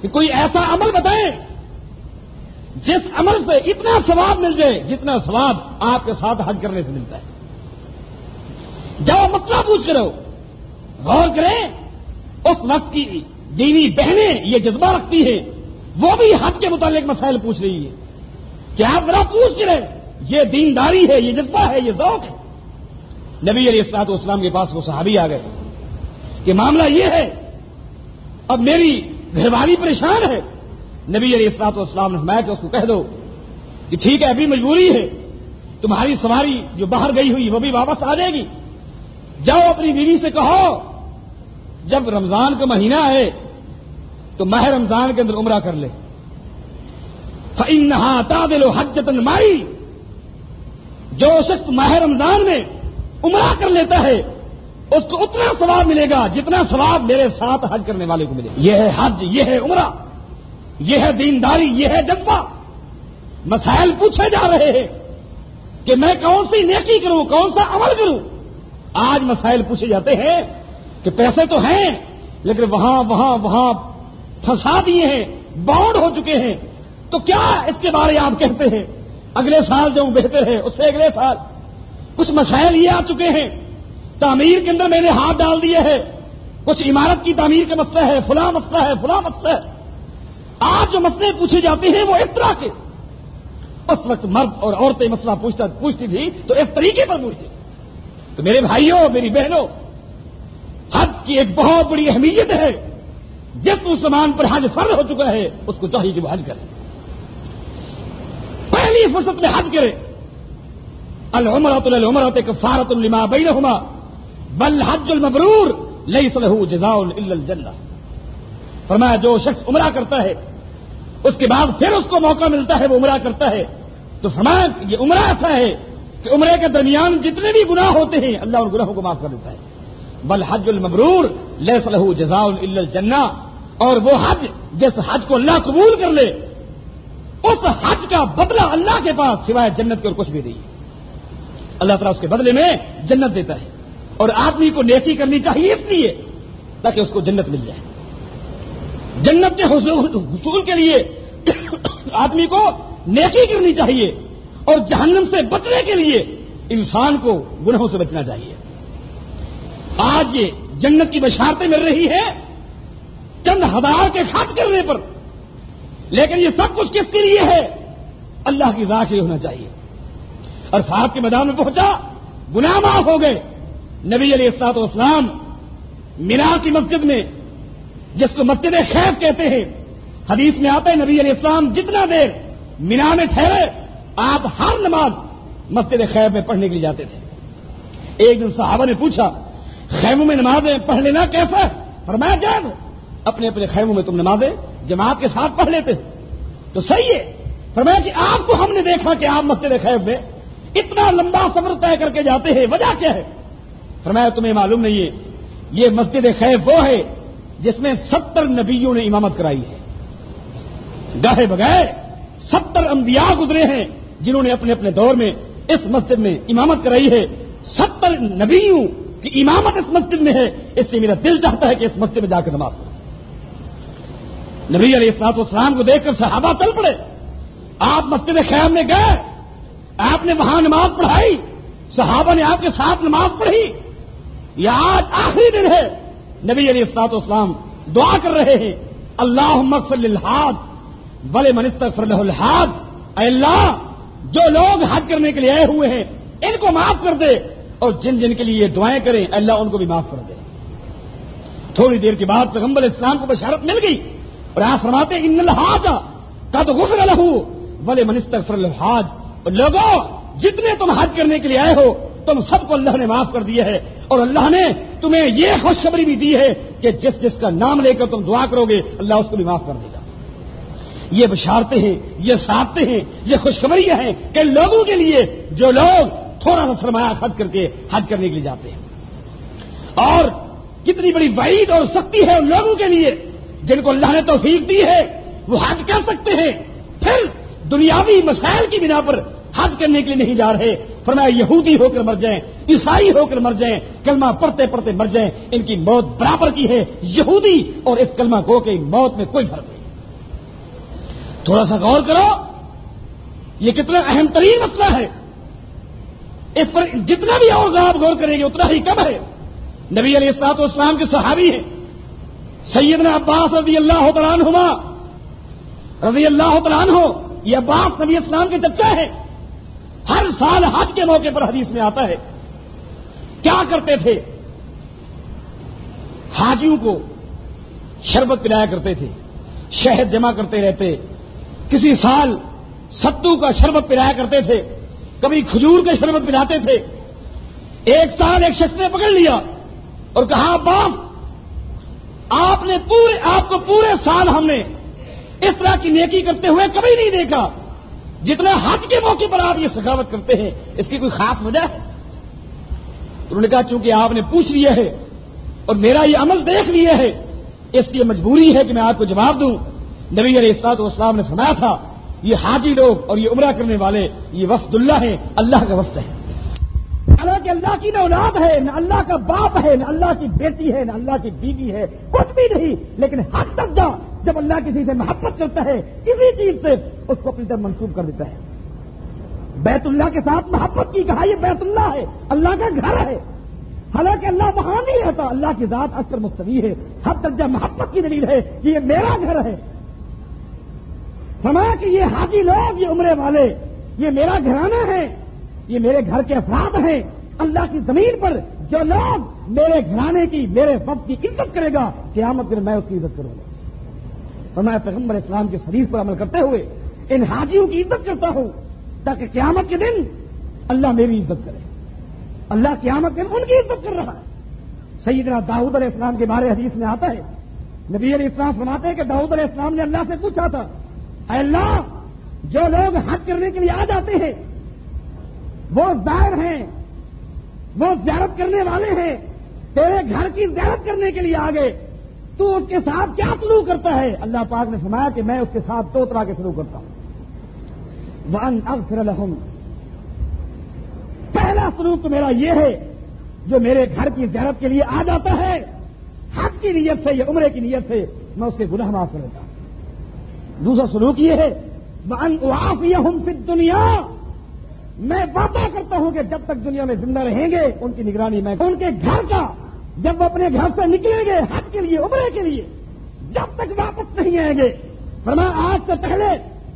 کہ کوئی ایسا عمل بتائیں جس عمل سے اتنا ثواب مل جائے جتنا ثواب آپ کے ساتھ حج کرنے سے ملتا ہے۔ جب مسئلہ پوچھ کرو غور کریں، اس وقت کی دینی بہنیں یہ جذبہ رکھتی ہیں، وہ بھی حج کے متعلق مسائل پوچھ رہی ہے کہ آپ ذرا پوچھ کریں یہ دینداری ہے، یہ جذبہ ہے، یہ ذوق ہے۔ نبی علیہ السلاط اسلام کے پاس وہ صحابی آ گئے، کہ معاملہ یہ ہے، اب میری گھر والی پریشان ہے۔ نبی علیہ السلاط اسلام نے میں کہ اس کو کہہ دو کہ ٹھیک ہے، ابھی مجبوری ہے۔ تمہاری سواری جو باہر گئی ہوئی وہ بھی واپس آ جائے گی۔ جاؤ اپنی بیوی سے کہو، جب رمضان کا مہینہ ہے تو ماہ رمضان کے اندر عمرہ کر لے۔ فنہا تادل و حجتن مائی جو شخص ماہ رمضان میں عمرہ کر لیتا ہے اس کو اتنا ثواب ملے گا جتنا ثواب میرے ساتھ حج کرنے والے کو ملے یہ ہے حج، یہ ہے عمرہ، یہ ہے دینداری، یہ ہے جذبہ۔ مسائل پوچھے جا رہے ہیں کہ میں کون سی نیکی کروں، کون سا عمل کروں؟ آج مسائل پوچھے جاتے ہیں کہ پیسے تو ہیں، لیکن وہاں وہاں وہاں پھنسا دیے ہیں، باؤنڈ ہو چکے ہیں۔ تو کیا اس کے بارے آپ کہتے ہیں؟ اگلے سال جو بہتر ہے اس سے اگلے سال۔ کچھ مسائل یہ آ چکے ہیں تعمیر کے اندر میں نے ہاتھ ڈال دیے ہے کچھ عمارت کی تعمیر کا مسئلہ ہے، فلاں مسئلہ ہے، فلاں مسئلہ ہے۔ آج جو مسئلے پوچھے جاتے ہیں وہ اس طرح کے۔ اس وقت مرد اور عورتیں مسئلہ پوچھتا پوچھتی تھی تو اس طریقے پر پوچھتی تھی تو میرے بھائیوں، میری بہنوں، حج کی ایک بہت بڑی اہمیت ہے۔ جس مسلمان پر حج فرض ہو چکا ہے، اس کو چاہیے کہ وہ حج کرے۔ پہلی فرصت میں حج کرے۔ العمرات العمرات کفارت الما بینہما۔ بل حج المبرور لئی صلح جزا الجنہ۔ فرمایا، جو شخص عمرہ کرتا ہے، اس کے بعد پھر اس کو موقع ملتا ہے، وہ عمرہ کرتا ہے۔ تو فرمایا یہ عمرہ ایسا ہے کہ عمرے کے درمیان جتنے بھی گناہ ہوتے ہیں، اللہ ان گناہوں کو معاف کر دیتا ہے۔ بل حج المبرور لہ صلح جزا الجنا اور وہ حج، جس حج کو اللہ قبول کر لے، اس حج کا بدلہ اللہ کے پاس سوائے جنت کے اور کچھ بھی نہیں اللہ تعالیٰ اس کے بدلے میں جنت دیتا ہے۔ اور آدمی کو نیکی کرنی چاہیے اس لیے تاکہ اس کو جنت مل جائے۔ جنت کے حصول کے لیے آدمی کو نیکی کرنی چاہیے اور جہنم سے بچنے کے لیے انسان کو گنہوں سے بچنا چاہیے۔ آج یہ جنت کی بشارتیں مل رہی ہیں چند ہزار کے خرچ کرنے پر۔ لیکن یہ سب کچھ کس کے لیے ہے؟ اللہ کی ذات یہ ہونا چاہیے۔ اور فات کے میدان میں پہنچا، گناہ معاف ہو گئے۔ نبی علیہ السلاط اسلام مینا کی مسجد میں، جس کو مسجد خیف کہتے ہیں، حدیث میں آتا ہے نبی علیہ السلام جتنا دیر مینا میں ٹھہرے، آپ ہر نماز مسجد خیب میں پڑھنے کے لیے جاتے تھے۔ ایک دن صحابہ نے پوچھا، خیموں میں نمازیں پڑھ لینا کیسا ہے؟ فرمایا جائے اپنے اپنے خیموں میں تم نمازیں جماعت کے ساتھ پڑھ لیتے تو صحیح ہے۔ فرمایا کہ آپ کو ہم نے دیکھا کہ آپ مسجد خیب میں اتنا لمبا سفر طے کر کے جاتے ہیں، وجہ کیا ہے؟ فرمایا، تمہیں معلوم نہیں ہے، یہ مسجد خیف وہ ہے جس میں ستر نبیوں نے امامت کرائی ہے. گاہے بگائے ستر انبیاء گزرے ہیں جنہوں نے اپنے اپنے دور میں اس مسجد میں امامت کرائی ہے۔ ستر نبیوں کی امامت اس مسجد میں ہے، اس سے میرا دل چاہتا ہے کہ اس مسجد میں جا کے نماز پڑھوں۔ نبی علیہ السلاط اسلام کو دیکھ کر صحابہ چل پڑے، آپ مسجد خیام میں گئے، آپ نے وہاں نماز پڑھائی، صحابہ نے آپ کے ساتھ نماز پڑھی یہ آج آخری دن ہے۔ نبی علیہ السلاط اسلام دعا کر رہے ہیں۔ اللہ مغفر الحاد بلے منستر الحاد۔ اے اللہ، جو لوگ حج کرنے کے لیے آئے ہوئے ہیں، ان کو معاف کر دے۔ اور جن جن کے لیے یہ دعائیں کریں اللہ، ان کو بھی معاف کر دے۔ تھوڑی دیر کے بعد پیغمبر اسلام کو بشارت مل گئی اور آپ فرماتے ان الحاظ کا تو غسل الح بلے منستر الحاظ اور لوگوں، جتنے تم حج کرنے کے لیے آئے ہو تم سب کو اللہ نے معاف کر دیا ہے۔ اور اللہ نے تمہیں یہ خوشخبری بھی دی ہے کہ جس جس کا نام لے کر تم دعا کرو گے، اللہ اس کو بھی معاف کر دے گا۔ یہ بشارتے ہیں، یہ ساتھتے ہیں، یہ خوشخبریاں ہیں کہ لوگوں کے لیے جو لوگ تھوڑا سا سرمایہ خرچ کر کے حج کرنے کے لیے جاتے ہیں۔ اور کتنی بڑی وعید اور سختی ہے ان لوگوں کے لیے جن کو اللہ نے توفیق دی ہے، وہ حج کر سکتے ہیں۔ پھر دنیاوی مسائل کی بنا پر حج کرنے کے لیے نہیں جا رہے۔ فرمایا، یہودی ہو کر مر جائیں، عیسائی ہو کر مر جائیں، کلمہ پڑھتے پڑھتے مر جائیں، ان کی موت برابر کی ہے، یہودی، اور اس کلمہ کو کی موت میں کوئی فرق نہیں۔ تھوڑا سا غور کرو، یہ کتنا اہم ترین مسئلہ ہے۔ اس پر جتنا بھی اور آپ غور کریں گے، اتنا ہی کم ہے۔ نبی علیہ السلاط اسلام کے صحابی ہیں۔ سیدنا عباس رضی اللہ تعالیٰ ہوا رضی اللہ تعالیٰ ہو یہ عباس نبی اسلام کے چچا ہیں۔ ہر سال حج کے موقع پر حدیث میں آتا ہے۔ کیا کرتے تھے؟ حاجیوں کو شربت پلایا کرتے تھے، شہد جمع کرتے رہتے۔ کسی سال ستو کا شربت پلایا کرتے تھے، کبھی کھجور کا شربت پلاتے تھے۔ ایک سال ایک شخص نے پکڑ لیا اور کہا باپ آپ نے پورے آپ کو پورے سال ہم نے اس طرح کی نیکی کرتے ہوئے کبھی نہیں دیکھا۔ جتنا حج کے موقع پر آپ یہ سخاوت کرتے ہیں، اس کی کوئی خاص وجہ ہے؟ انہوں نے کہا، چونکہ آپ نے پوچھ لیا ہے اور میرا یہ عمل دیکھ لیا ہے، اس لیے مجبوری ہے کہ میں آپ کو جواب دوں۔ نبی علیہ السلاط اسلام نے فرمایا تھا، یہ حاجی لوگ اور یہ عمرہ کرنے والے، یہ وفد اللہ ہیں، اللہ کا وفد ہے۔ حالانکہ اللہ کی نہ اولاد ہے، نہ اللہ کا باپ ہے، نہ اللہ کی بیٹی ہے، نہ اللہ کی بیوی ہے، کچھ بھی نہیں، لیکن حد تک جا جب اللہ کسی سے محبت کرتا ہے، کسی چیز سے، اس کو اپنی طرف منسوخ کر دیتا ہے۔ بیت اللہ کے ساتھ محبت کی کہا، یہ بیت اللہ ہے، اللہ کا گھر ہے۔ حالانکہ اللہ وہاں نہیں رہتا، اللہ کی ذات اکثر مستوی ہے۔ ہر درجہ محبت کی دلیل ہے کہ یہ میرا گھر ہے۔ فرمایا کہ یہ حاجی لوگ، یہ عمرے والے، یہ میرا گھرانہ ہے، یہ میرے گھر کے افراد ہیں۔ اللہ کی زمین پر جو لوگ میرے گھرانے کی، میرے وقت کی عزت کرے گا، قیامت میں اس کی عزت کروں گا۔ اور میں پیغمبر اسلام کے حدیث پر عمل کرتے ہوئے ان حاجیوں کی عزت کرتا ہوں تاکہ قیامت کے دن اللہ میری عزت کرے۔ اللہ قیامت کے دن ان کی عزت کر رہا ہے۔ سیدنا داؤد علیہ السلام کے بارے حدیث میں آتا ہے۔ نبی علیہ السلام سناتے ہیں کہ داؤد علیہ السلام نے اللہ سے پوچھا تھا، اے اللہ، جو لوگ حج کرنے کے لیے آ جاتے ہیں، وہ زائر ہیں، وہ زیارت کرنے والے ہیں، تیرے گھر کی زیارت کرنے کے لیے آ گئے۔ تو اس کے ساتھ کیا سلوک کرتا ہے؟ اللہ پاک نے فرمایا کہ میں اس کے ساتھ دو طرح کے سلوک کرتا ہوں۔ ون اغفر لهم۔ پہلا سلوک تو میرا یہ ہے، جو میرے گھر کی زیارت کے لیے آ جاتا ہے، حج کی نیت سے یا عمرے کی نیت سے میں اس کے گناہ معاف کر دیتا ہوں۔ دوسرا سلوک یہ ہے ہم پھر دنیا میں وعدہ کرتا ہوں کہ جب تک دنیا میں زندہ رہیں گے، ان کی نگرانی میں، ان کے گھر کا جب وہ اپنے گھر سے نکلیں گے حج کے لیے، عمرے کے لیے، جب تک واپس نہیں آئیں گے۔ فرما آج سے پہلے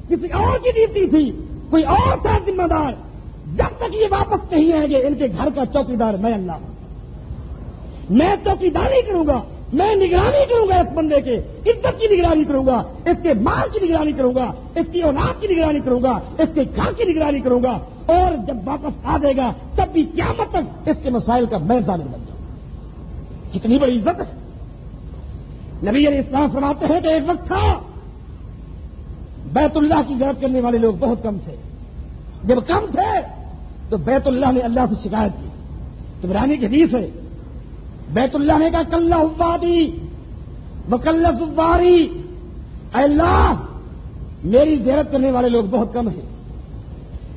کسی اور کی ڈیوٹی تھی، کوئی اور تھا ذمہ دار۔ جب تک یہ واپس نہیں آئیں گے، ان کے گھر کا چوکی دار میں اللہ ہوں۔ میں چوکی داری کروں گا، میں نگرانی کروں گا اس بندے کے۔ عزت کی نگرانی کروں گا، اس کے مال کی نگرانی کروں گا، اس کی اولاد کی نگرانی کروں گا، اس کے گھر کی نگرانی کروں گا۔ اور جب واپس آ جائے گا، تب بھی کیا تک اس کے مسائل کا میں بن جاؤں۔ کتنی بڑی عزت ہے۔ نبی علیہ اسلام فرماتے ہیں کہ ایک وقت تھا، بیت اللہ کی غرض کرنے والے لوگ بہت کم تھے۔ جب کم تھے تو بیت اللہ نے اللہ سے شکایت کی۔ تبرانی کی حدیث ہے، بیت اللہ نے کہا کل ابادی بکل زباری اللہ، میری زیرت کرنے والے لوگ بہت کم ہیں۔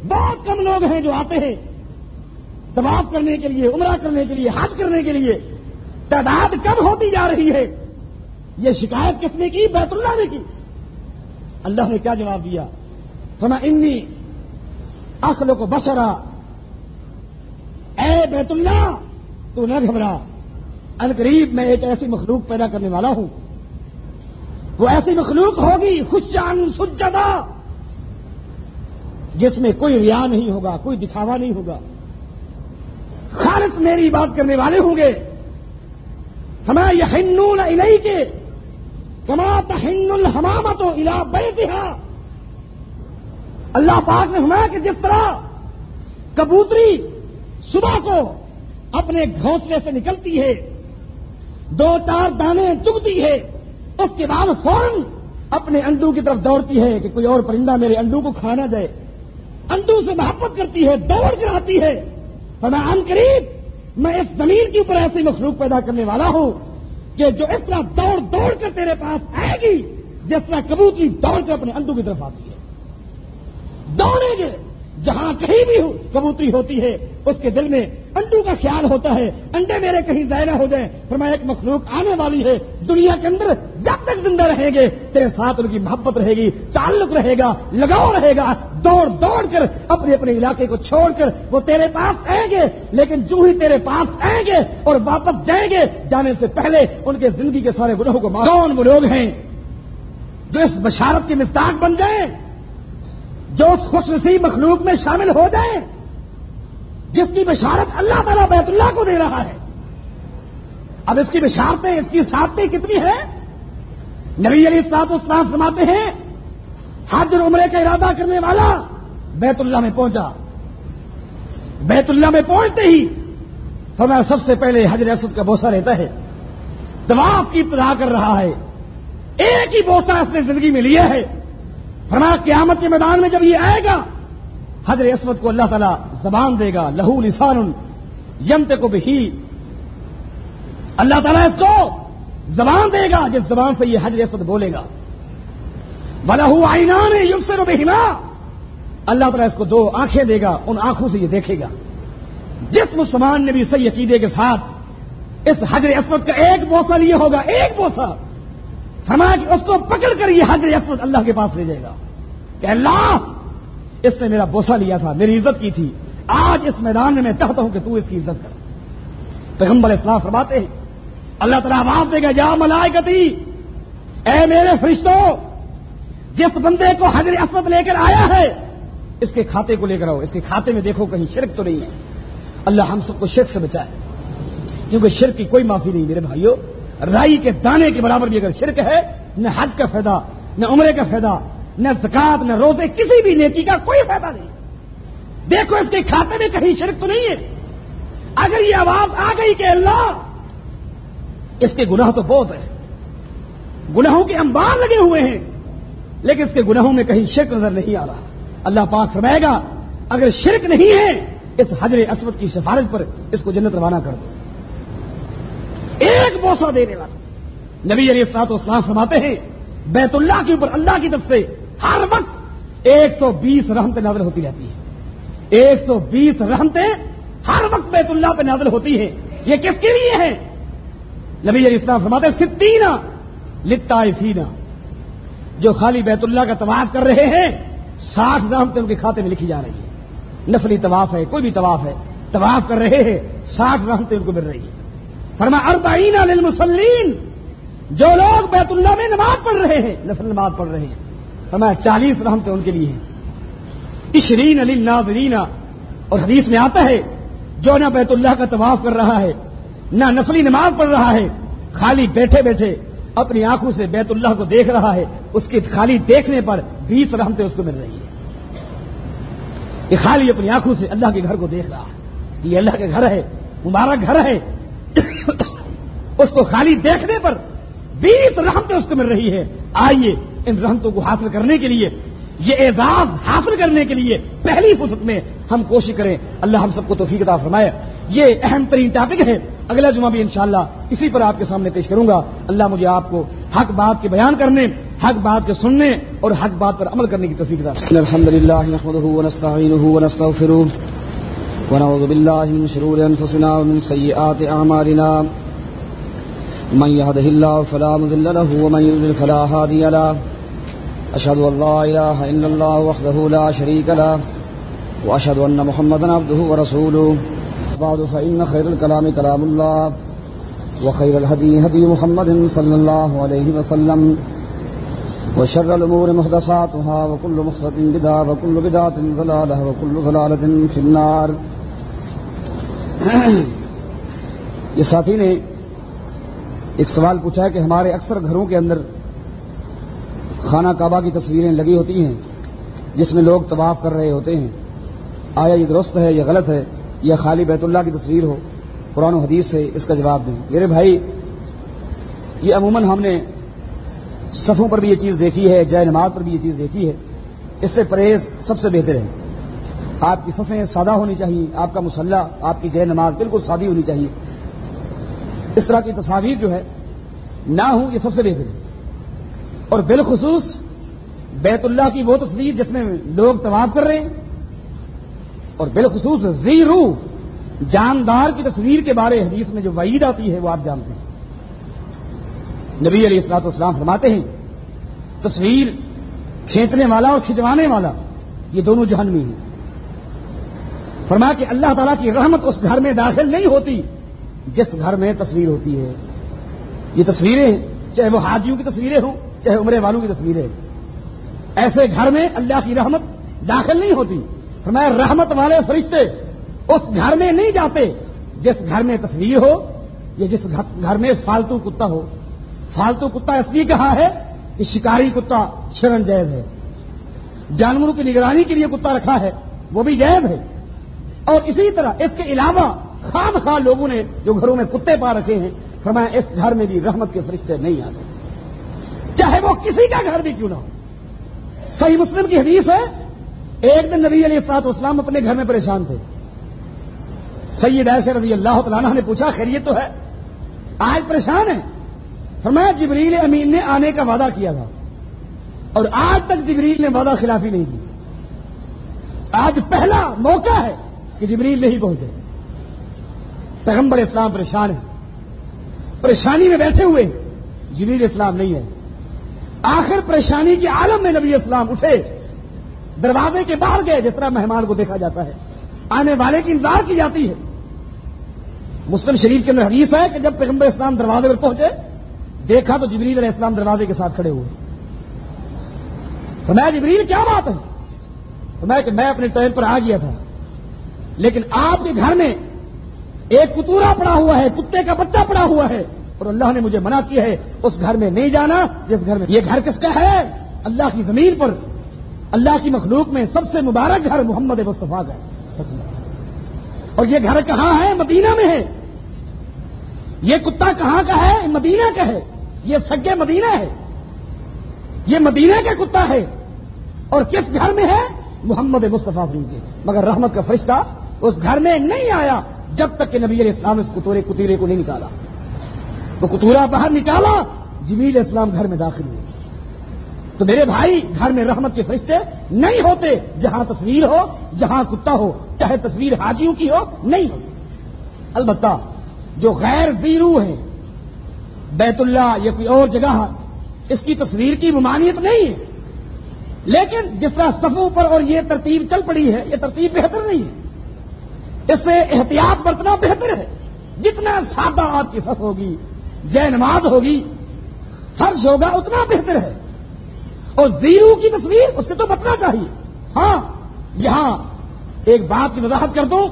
بہت کم لوگ ہیں جو آتے ہیں۔ دباؤ کرنے کے لیے، عمرہ کرنے کے لیے، حج کرنے کے لیے۔ تعداد کم ہوتی جا رہی ہے یہ شکایت کس نے کی؟ بیت اللہ نے کی۔ اللہ نے کیا جواب دیا؟ سنا انی اخلو کو بسرا اے بیت اللہ، تو نہ گھبرا۔ ان قریب میں ایک ایسی مخلوق پیدا کرنے والا ہوں۔ وہ ایسی مخلوق ہوگی خوشان سجدہ، جس میں کوئی ریا نہیں ہوگا، کوئی دکھاوا نہیں ہوگا۔ خالص میری بات کرنے والے ہوں گے۔ ہمیں یہ ہنون الہی کے کمات ہن الحمامت و الا بے اللہ پاک نے ہمارا کہ جس طرح کبوتری صبح کو اپنے گھونسلے سے نکلتی ہے، دو چار دانے چگتی ہے، اس کے بعد فوراً اپنے انڈو کی طرف دوڑتی ہے کہ کوئی اور پرندہ میرے انڈو کو کھانا جائے انڈو سے محبت کرتی ہے، دوڑ کر آتی ہے۔ اور میں ان قریب میں اس زمین کے اوپر ایسی مخلوق پیدا کرنے والا ہوں کہ جو اس طرح دوڑ دوڑ کر تیرے پاس آئے گی، جس طرح کبوتری دوڑ کر اپنے انڈوں کی طرف آتی ہے۔ دوڑیں گے۔ جہاں کہیں بھی کبوتری ہوتی ہے، اس کے دل میں انڈو کا خیال ہوتا ہے، انڈے میرے کہیں ضائع ہو جائیں۔ پھر میں ایک مخلوق آنے والی ہے، دنیا کے اندر جب تک زندہ رہیں گے، تیرے ساتھ ان کی محبت رہے گی، تعلق رہے گا، لگاؤ رہے گا، دوڑ دوڑ کر اپنے اپنے علاقے کو چھوڑ کر وہ تیرے پاس آئیں گے۔ لیکن جو ہی تیرے پاس آئیں گے اور واپس جائیں گے، جانے سے پہلے ان کے زندگی کے سارے گروہوں کو کون وہ لوگ ہیں جو اس بشارت کی مفتاق بن جائیں؟ جو اس خوش نصیب مخلوق میں شامل ہو جائیں جس کی بشارت اللہ تعالیٰ بیت اللہ کو دے رہا ہے۔ اب اس کی بشارتیں، اس کی ساتیں کتنی ہیں؟ نبی علی سات اسلام فرماتے ہیں حج اور عمرے کا ارادہ کرنے والا بیت اللہ میں پہنچا۔ بیت اللہ میں پہنچتے ہی فرمایا، سب سے پہلے حجر اسد کا بوسا لیتا ہے۔ دباف کی ابتدا کر رہا ہے۔ ایک ہی بوسا اس نے زندگی میں لیا ہے۔ فرمایا قیامت کے میدان میں جب یہ آئے گا حضر اسود کو اللہ تعالیٰ زبان دے گا، لہو لسان یمت کو بھی اللہ تعالیٰ اس کو زبان دے گا، جس زبان سے یہ حضر اسود بولے گا۔ بلہ آئینہ نے یوگ سے اللہ تعالیٰ اس کو دو آنکھیں دے گا، ان آنکھوں سے یہ دیکھے گا۔ جس مسلمان نے بھی صحیح عقیدے کے ساتھ اس حجر اسود کا ایک بوسا لیے ہوگا، ایک بوسا فرمایا کہ اس کو پکڑ کر یہ حجر اسود اللہ کے پاس لے جائے گا۔ کہ اللہ، اس نے میرا بوسا لیا تھا، میری عزت کی تھی۔ آج اس میدان میں میں چاہتا ہوں کہ تو اس کی عزت کر۔ پیغمبر اسلام فرماتے ہیں، اللہ تعالیٰ آواز دے گا، یا ملائکتی، اے میرے فرشتوں، جس بندے کو حضر اسود لے کر آیا ہے، اس کے کھاتے کو لے کر آؤ۔ اس کے کھاتے میں دیکھو، کہیں شرک تو نہیں ہے۔ اللہ ہم سب کو شرک سے بچائے۔ کیونکہ شرک کی کوئی معافی نہیں، میرے بھائیوں رائی کے دانے کے برابر بھی اگر شرک ہے، نہ حج کا فائدہ، نہ عمرے کا فائدہ، نہ زکات، نہ روزے، کسی بھی نیکی کا کوئی فائدہ نہیں۔ دیکھو، اس کے کھاتے میں کہیں شرک تو نہیں ہے۔ اگر یہ آواز آ گئی کہ اللہ، اس کے گناہ تو بہت ہے گناہوں کے انبار لگے ہوئے ہیں، لیکن اس کے گناہوں میں کہیں شرک نظر نہیں آ رہا۔ اللہ پاک فرمائے گا، اگر شرک نہیں ہے، اس حجر اسود کی سفارش پر اس کو جنت روانہ کر دو۔ ایک بوسا دینے والا۔ نبی علی سات اسلام فرماتے ہیں، بیت اللہ کے اوپر اللہ کی طرف سے ہر وقت ایک سو بیس رحمتیں نازل ہوتی رہتی ہیں۔ ایک سو بیس رحمتیں ہر وقت بیت اللہ پہ نازل ہوتی ہیں۔ یہ کس کے لیے ہے نبی علی اسلام فرماتے ستینا لتا فینا جو خالی بیت اللہ کا طواف کر رہے ہیں، ساٹھ رحمتیں ان کے کھاتے میں لکھی جا رہی ہیں۔ نفلی طواف ہے، کوئی بھی طواف ہے، طواف کر رہے ہیں، ساٹھ رحمتیں ان کو مل رہی ہیں۔ فرما اربعین للمسلین جو لوگ بیت اللہ میں نماز پڑھ رہے ہیں، نفل نماز پڑھ رہے ہیں، فرمایا، چالیس رحمتیں ان کے لیے ہیں. اشرین علی ناظرین اور حدیث میں آتا ہے، جو نہ بیت اللہ کا طواف کر رہا ہے، نہ نفلی نماز پڑھ رہا ہے، خالی بیٹھے بیٹھے اپنی آنکھوں سے بیت اللہ کو دیکھ رہا ہے، اس کے خالی دیکھنے پر بیس رحمتیں اس کو مل رہی ہیں۔ یہ خالی اپنی آنکھوں سے اللہ کے گھر کو دیکھ رہا ہے۔ یہ اللہ کے گھر ہے، مبارک گھر ہے اس کو خالی دیکھنے پر بیس رحمتیں اس کو مل رہی ہے آئیے ان رحمتوں کو حاصل کرنے کے لیے، یہ اعزاز حاصل کرنے کے لیے پہلی فرصت میں ہم کوشش کریں۔ اللہ ہم سب کو توفیق عطا فرمائے۔ یہ اہم ترین ٹاپک ہے۔ اگلا جمعہ بھی انشاءاللہ اسی پر آپ کے سامنے پیش کروں گا۔ اللہ مجھے آپ کو حق بات کے بیان کرنے، حق بات کے سننے اور حق بات پر عمل کرنے کی توفیق دار الحمد لله نحمده ونستغفره ونعوذ بالله من شرور أنفسنا ومن سيئات أعمالنا من يهده الله فلا مذل له ومن يذل فلا هادي له. أشهد أن لا إله إلا الله وحده لا شريك له وأشهد أن محمدا عبده ورسوله. بعد فإن خير الكلام كلام الله وخير الهدي هدي محمد صلى الله عليه وسلم وشر الأمور محدثاتها وكل محدثة بدعة وكل بدعة ضلالة وكل ضلالة في النار. یہ ساتھی نے ایک سوال پوچھا ہے کہ ہمارے اکثر گھروں کے اندر خانہ کعبہ کی تصویریں لگی ہوتی ہیں، جس میں لوگ طواف کر رہے ہوتے ہیں۔ آیا یہ درست ہے یا غلط ہے؟ یا خالی بیت اللہ کی تصویر ہو؟ قرآن و حدیث سے اس کا جواب دیں۔ میرے بھائی، یہ عموماً ہم نے صفوں پر بھی یہ چیز دیکھی ہے جے نماز پر بھی یہ چیز دیکھی ہے۔ اس سے پرہیز سب سے بہتر ہے۔ آپ کی صفیں سادہ ہونی چاہیے، آپ کا مسلح آپ کی جے نماز بالکل سادی ہونی چاہیے۔ اس طرح کی تصاویر جو ہے، نہ ہوں یہ سب سے بہتر ہے اور بالخصوص بیت اللہ کی وہ تصویر جس میں لوگ طواف کر رہے ہیں۔ اور بالخصوص زیرو، جاندار کی تصویر کے بارے حدیث میں جو وعید آتی ہے، وہ آپ جانتے ہیں۔ نبی علیہ السلاط اسلام فرماتے ہیں، تصویر کھینچنے والا اور کھنچوانے والا، یہ دونوں جہنمی ہیں۔ فرما کہ اللہ تعالیٰ کی رحمت اس گھر میں داخل نہیں ہوتی۔ جس گھر میں تصویر ہوتی ہے، یہ تصویریں چاہے وہ حاجیوں کی تصویریں ہوں، چاہے عمرے والوں کی تصویریں ایسے گھر میں اللہ کی رحمت داخل نہیں ہوتی۔ فرمایا، رحمت والے فرشتے اس گھر میں نہیں جاتے جس گھر میں تصویر ہو یا جس گھر میں فالتو کتا ہو۔ فالتو کتا اس لیے کہا ہے کہ شکاری کتا شرن جائز ہے۔ جانوروں کی نگرانی کے لیے کتا رکھا ہے، وہ بھی جائز ہے۔ اور اسی طرح اس کے علاوہ خام خواہ لوگوں نے جو گھروں میں کتے پا رکھے ہیں، فرمایا اس گھر میں بھی رحمت کے فرشتے نہیں آتے۔ چاہے وہ کسی کا گھر بھی کیوں نہ ہو۔ صحیح مسلم کی حدیث ہے، ایک دن نبی علیہ سات اسلام اپنے گھر میں پریشان تھے۔ سید ایسے رضی اللہ تعالیٰ نے پوچھا، خیریت تو ہے؟ آج پریشان ہے فرمایا، جبریل امین نے آنے کا وعدہ کیا تھا۔ اور آج تک جبریل نے وعدہ خلافی نہیں کی آج پہلا موقع ہے کہ جبریل نہیں پہنچے۔ پیغمبر اسلام پریشان ہے پریشانی میں بیٹھے ہوئے جبریل اسلام نہیں ہے۔ آخر پریشانی کے عالم میں نبی اسلام اٹھے۔ دروازے کے باہر گئے، جس طرح مہمان کو دیکھا جاتا ہے۔ آنے والے کی انتظار کی جاتی ہے۔ مسلم شریف کے اندر حدیث ہے کہ جب پیغمبر اسلام دروازے پر پہنچے، دیکھا تو جبریل علیہ السلام دروازے کے ساتھ کھڑے ہوئے۔ تو میں جبریل، کیا بات ہے؟ تو میں کہ میں اپنے ٹائم پر آ گیا تھا، لیکن آپ کے گھر میں ایک کتورا پڑا ہوا ہے، کتے کا بچہ پڑا ہوا ہے۔ اور اللہ نے مجھے منع کیا ہے، اس گھر میں نہیں جانا، جس گھر میں یہ گھر کس کا ہے؟ اللہ کی زمین پر۔ اللہ کی مخلوق میں سب سے مبارک گھر محمد مصطفیٰ کا ہے۔ اور یہ گھر کہاں ہے؟ مدینہ میں ہے۔ یہ کتا کہاں کا ہے؟ مدینہ کا ہے۔ یہ سگے مدینہ ہے۔ یہ مدینہ کا کتا ہے۔ اور کس گھر میں ہے؟ محمد مصطفیٰ کے۔ مگر رحمت کا فرشتہ اس گھر میں نہیں آیا۔ جب تک کہ نبی علیہ السلام اس کتورے کتیرے کو نہیں نکالا۔ وہ کتورا باہر نکالا جمیل اسلام گھر میں داخل ہوئے۔ تو میرے بھائی، گھر میں رحمت کے فرشتے نہیں ہوتے۔ جہاں تصویر ہو، جہاں کتا ہو، چاہے تصویر حاجیوں کی ہو، نہیں ہوتی البتہ جو غیر زیرو ہے بیت اللہ یا کوئی اور جگہ، اس کی تصویر کی ممانعت نہیں ہے۔ لیکن جس طرح صفوں پر اور یہ ترتیب چل پڑی ہے، یہ ترتیب بہتر نہیں ہے۔ اس سے احتیاط برتنا بہتر ہے۔ جتنا سادہ آپ کی صف ہوگی جے نماز ہوگی، فرش ہوگا، اتنا بہتر ہے۔ اور زیرو کی تصویر، اس سے تو بچنا چاہیے۔ ہاں یہاں ایک بات کی وضاحت کر دوں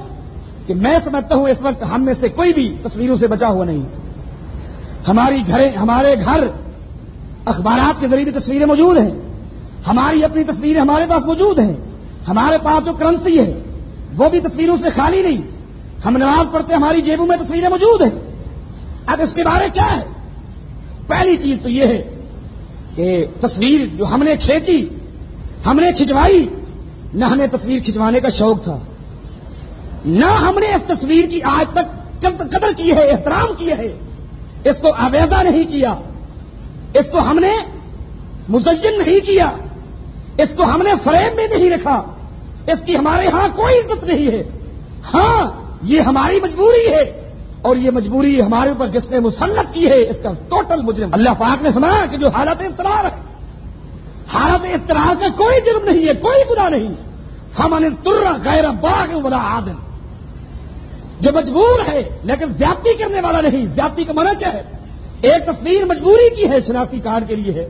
کہ میں سمجھتا ہوں اس وقت ہم میں سے کوئی بھی تصویروں سے بچا ہوا نہیں۔ ہماری گھر ہمارے گھر اخبارات کے ذریعے بھی تصویریں موجود ہیں۔ ہماری اپنی تصویریں ہمارے پاس موجود ہیں۔ ہمارے پاس جو کرنسی ہے وہ بھی تصویروں سے خالی نہیں۔ ہم نماز پڑھتے ہماری جیبوں میں تصویریں موجود ہیں۔ اب اس کے بارے کیا ہے؟ پہلی چیز تو یہ ہے کہ تصویر جو ہم نے کھینچی، ہم نے کھنچوائی، نہ ہمیں تصویر کھنچوانے کا شوق تھا۔ نہ ہم نے اس تصویر کی آج تک قدر کی ہے، احترام کیا ہے، اس کو آویزہ نہیں کیا۔ اس کو ہم نے مزین نہیں کیا۔ اس کو ہم نے فریم میں نہیں رکھا۔ اس کی ہمارے ہاں کوئی عزت نہیں ہے۔ ہاں یہ ہماری مجبوری ہے۔ اور یہ مجبوری ہمارے اوپر جس نے مسلط کی ہے، اس کا ٹوٹل مجرم۔ اللہ پاک نے سنا کہ جو حالت اخترار ہے، حالت اخترار کا کوئی جرم نہیں ہے، کوئی گناہ نہیں فمن تر غیر باغ ولا عادل۔ جو مجبور ہے، لیکن زیادتی کرنے والا نہیں، زیادتی کا منع کیا ہے؟ ایک تصویر مجبوری کی ہے، شناختی کارڈ کے لیے ہے۔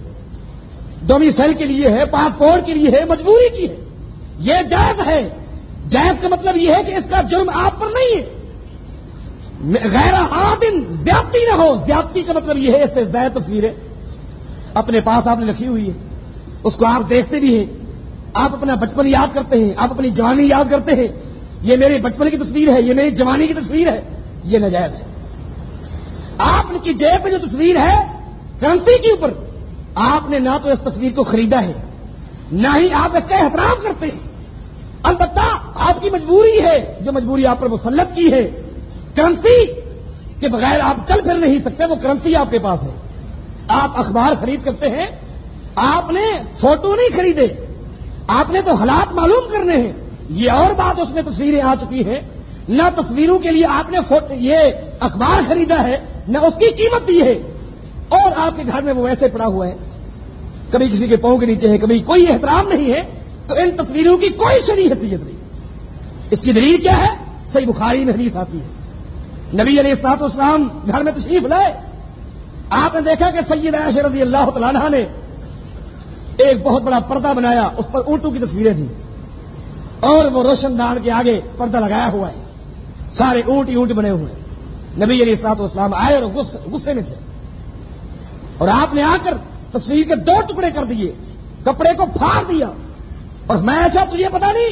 ڈومیسائل کے لیے ہے، پاسپورٹ کے لیے ہے، مجبوری کی ہے۔ یہ جائز ہے۔ جائز کا مطلب یہ ہے کہ اس کا جرم آپ پر نہیں ہے۔ غیر عادل زیادتی نہ ہو۔ زیادتی کا مطلب یہ ہے اس سے زائد تصویریں۔ اپنے پاس آپ نے رکھی ہوئی ہے اس کو آپ دیکھتے بھی ہیں۔ آپ اپنا بچپن یاد کرتے ہیں۔ آپ اپنی جوانی یاد کرتے ہیں۔ یہ میری بچپن کی تصویر ہے۔ یہ میری جوانی کی تصویر ہے۔ یہ نجائز ہے۔ آپ کی جیب میں جو تصویر ہے کرنسی کے اوپر آپ نے نہ تو اس تصویر کو خریدا ہے۔ نہ ہی آپ اس کا احترام کرتے ہیں۔ البتہ آپ کی مجبوری ہے، جو مجبوری آپ پر مسلط کی ہے، کرنسی کے بغیر آپ چل پھر نہیں سکتے، وہ کرنسی آپ کے پاس ہے۔ آپ اخبار خرید کرتے ہیں، آپ نے فوٹو نہیں خریدے، آپ نے تو حالات معلوم کرنے ہیں۔ یہ اور بات اس میں تصویریں آ چکی ہیں۔ نہ تصویروں کے لیے آپ نے یہ اخبار خریدا ہے، نہ اس کی قیمت دی ہے۔ اور آپ کے گھر میں وہ ویسے پڑا ہوا ہے۔ کبھی کسی کے پاؤں کے نیچے ہے، کبھی کوئی احترام نہیں ہے، تو ان تصویروں کی کوئی شریح حیثیت نہیں۔ اس کی دلیل کیا ہے؟ صحیح بخاری میں حدیث آتی ہے۔ نبی علیہ السلاط اسلام گھر میں تشریف لائے۔ آپ نے دیکھا کہ سید عائشہ رضی اللہ تعالیٰ نے ایک بہت بڑا پردہ بنایا، اس پر اونٹوں کی تصویریں تھیں۔ اور وہ روشن دان کے آگے پردہ لگایا ہوا ہے۔ سارے اونٹ ہی اونٹ بنے ہوئے ہیں۔ نبی علی سات اسلام آئے اور غصے میں تھے۔ اور آپ نے آ کر تصویر کے دو ٹکڑے کر دیے، کپڑے کو پھاڑ دیا۔ اور میں ایسا تجھے پتا نہیں،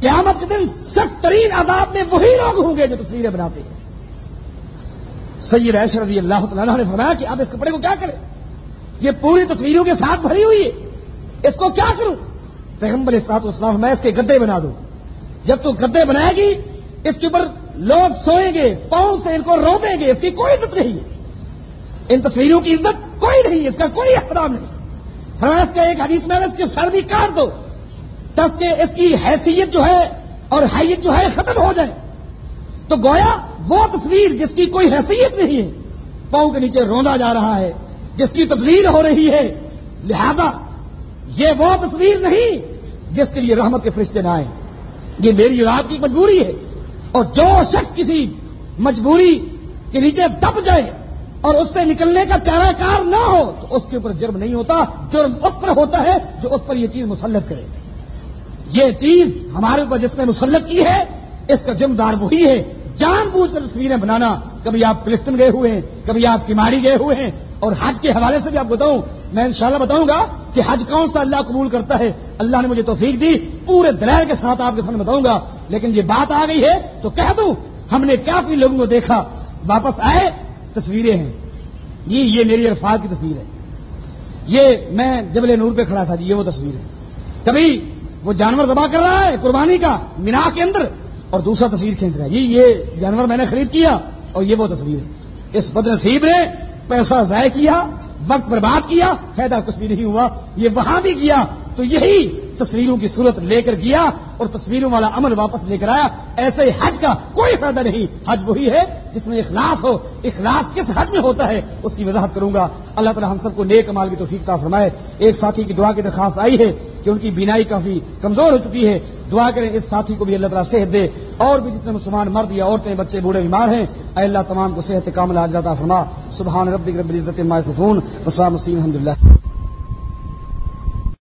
قیامت کے دن سخت ترین عذاب میں وہی لوگ ہوں گے جو تصویریں بناتے ہیں۔ سید ایش رضی اللہ تعالیٰ نے فرمایا کہ آپ اس کپڑے کو کیا کریں؟ یہ پوری تصویروں کے ساتھ بھری ہوئی ہے۔ اس کو کیا کروں؟ پیغمبر سات اسلام میں اس کے گدے بنا دوں۔ جب تو گدے بنائے گی، اس کے اوپر لوگ سوئیں گے، پاؤں سے ان کو رو دیں گے، اس کی کوئی عزت نہیں ہے۔ ان تصویروں کی عزت کوئی نہیں، اس کا کوئی احترام نہیں۔ فرانس کا ایک حدیث میں اس کی سر بھی کاٹ دو تب کہ اس کی حیثیت جو ہے اور حیت جو ہے ختم ہو جائے۔ تو گویا وہ تصویر جس کی کوئی حیثیت نہیں ہے، پاؤں کے نیچے روندا جا رہا ہے، جس کی تصویر ہو رہی ہے، لہذا یہ وہ تصویر نہیں جس کے لیے رحمت کے فرشتے نہ آئے۔ یہ میری اور آپ کی مجبوری ہے۔ اور جو شخص کسی مجبوری کے نیچے دب جائے اور اس سے نکلنے کا چارہ کار نہ ہو تو اس کے اوپر جرم نہیں ہوتا، جرم اس پر ہوتا ہے جو اس پر یہ چیز مسلط کرے۔ یہ چیز ہمارے اوپر جس نے مسلط کی ہے، اس کا ذمہ دار وہی ہے۔ جان بوجھ کر تصویریں بنانا، کبھی آپ فلسطین گئے ہوئے ہیں، کبھی آپ کماڑی گئے ہوئے ہیں، اور حج کے حوالے سے بھی آپ بتاؤں، میں انشاءاللہ بتاؤں گا کہ حج کون سا اللہ قبول کرتا ہے۔ اللہ نے مجھے توفیق دی، پورے دلائل کے ساتھ آپ کے سامنے بتاؤں گا۔ لیکن یہ بات آ گئی ہے تو کہہ دوں، ہم نے کافی لوگوں کو دیکھا، واپس آئے تصویریں ہیں۔ جی یہ میری الفاظ کی تصویر ہے۔ یہ میں جبل نور پہ کھڑا تھا جی یہ وہ تصویر ہے۔ کبھی وہ جانور دبا کر رہا ہے قربانی کا، مینا کے اندر، اور دوسرا تصویر کھینچ رہا ہے۔ جی یہ جانور میں نے خرید کیا، اور یہ وہ تصویر ہے۔ اس بد نصیب نے پیسہ ضائع کیا، وقت برباد کیا، فائدہ کچھ بھی نہیں ہوا، یہ وہاں بھی کیا۔ تو یہی تصویروں کی صورت لے کر گیا اور تصویروں والا عمل واپس لے کر آیا۔ ایسے حج کا کوئی فائدہ نہیں۔ حج وہی ہے جس میں اخلاص ہو۔ اخلاص کس حج میں ہوتا ہے؟ اس کی وضاحت کروں گا۔ اللہ تعالی ہم سب کو نیک کمال کی توفیق تا فرمائے۔ ایک ساتھی کی دعا کی درخواست آئی ہے کہ ان کی بینائی کافی کمزور ہو چکی ہے۔ دعا کریں اس ساتھی کو بھی اللہ تعالیٰ صحت دے۔ اور بھی جتنے مسلمان مرد یا عورتیں، بچے، بوڑھے، بیمار ہیں، اے اللہ تمام کو صحت کامل آج فرما۔ سبحان ربی رب العزت سفون وسلام وسیم الحمد للہ